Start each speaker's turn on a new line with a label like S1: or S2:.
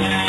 S1: Yeah.